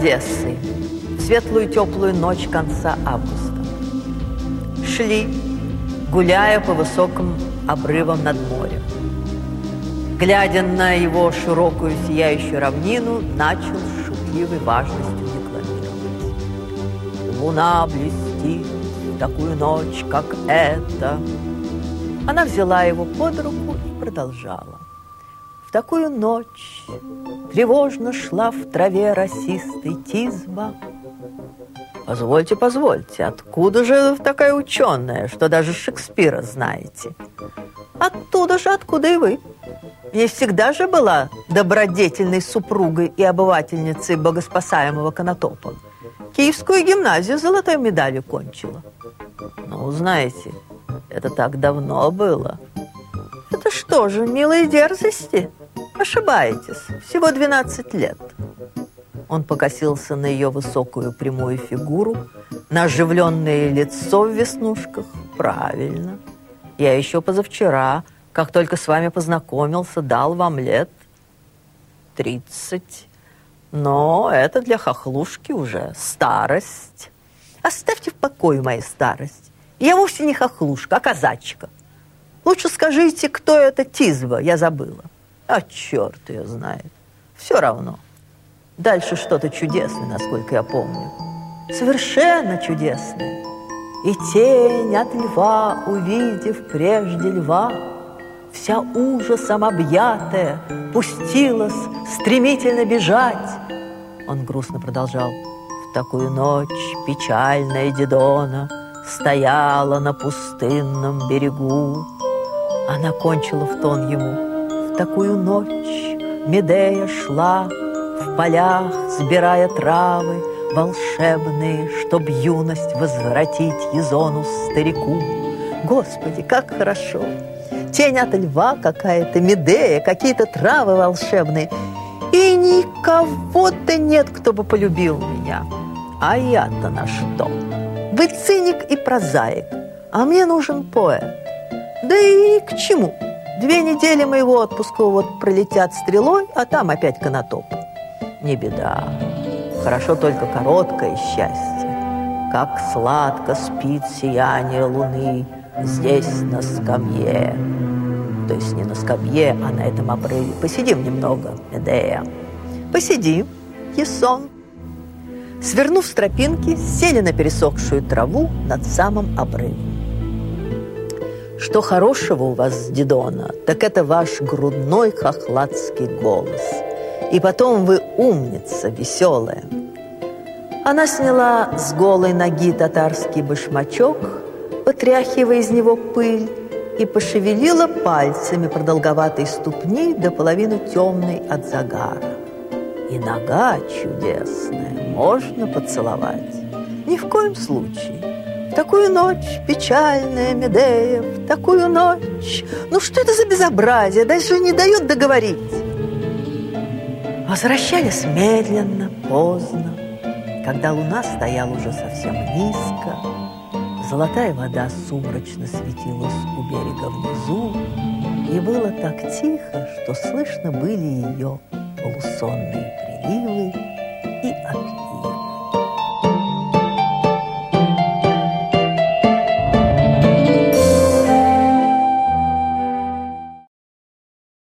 Одессой, в светлую теплую ночь конца августа. Шли, гуляя по высоким обрывам над морем. Глядя на его широкую сияющую равнину, начал с шутливой важностью декламировать. «Луна блестит в такую ночь, как эта». Она взяла его под руку и продолжала. В такую ночь тревожно шла в траве росистой тизба. Позвольте, позвольте, откуда же такая ученая, что даже Шекспира знаете? Оттуда же, откуда и вы. Не всегда же была добродетельной супругой и обывательницей богоспасаемого Конотопа. Киевскую гимназию золотой медалью кончила. Ну, знаете, это так давно было. Это что же, милые дерзости? Ошибаетесь, всего 12 лет. Он покосился на ее высокую прямую фигуру, на оживленное лицо в веснушках. Правильно. Я еще позавчера, как только с вами познакомился, дал вам лет 30. Но это для хохлушки уже старость. Оставьте в покое мою старость. Я вовсе не хохлушка, а казачка. Лучше скажите, кто это Тизва, я забыла. А черт ее знает. Все равно. Дальше что-то чудесное, насколько я помню. Совершенно чудесное. И тень от льва, увидев прежде льва, Вся ужасом объятая пустилась стремительно бежать. Он грустно продолжал. В такую ночь печальная Дидона Стояла на пустынном берегу. Она кончила в тон ему такую ночь Медея шла в полях, сбирая травы Волшебные, чтоб юность возвратить Езону старику. Господи, как хорошо! Тень от льва какая-то, Медея, какие-то травы волшебные. И никого-то нет, кто бы полюбил меня. А я-то на что? Вы циник и прозаик, а мне нужен поэт. Да и к чему? Две недели моего отпуска вот пролетят стрелой, а там опять конотоп. Не беда. Хорошо только короткое счастье. Как сладко спит сияние луны здесь на скамье. То есть не на скамье, а на этом обрыве. Посидим немного, Медея. Посидим, Есон. Свернув с тропинки, сели на пересохшую траву над самым обрывом. Что хорошего у вас, Дидона, так это ваш грудной хохладский голос. И потом вы умница веселая. Она сняла с голой ноги татарский башмачок, потряхивая из него пыль, и пошевелила пальцами продолговатой ступни до половины темной от загара. И нога чудесная, можно поцеловать. Ни в коем случае в такую ночь, печальная Медея, в такую ночь. Ну что это за безобразие? Даже не дает договорить. Возвращались медленно, поздно, когда луна стояла уже совсем низко. Золотая вода сумрачно светилась у берега внизу, и было так тихо, что слышно были ее полусонные приливы и отливы.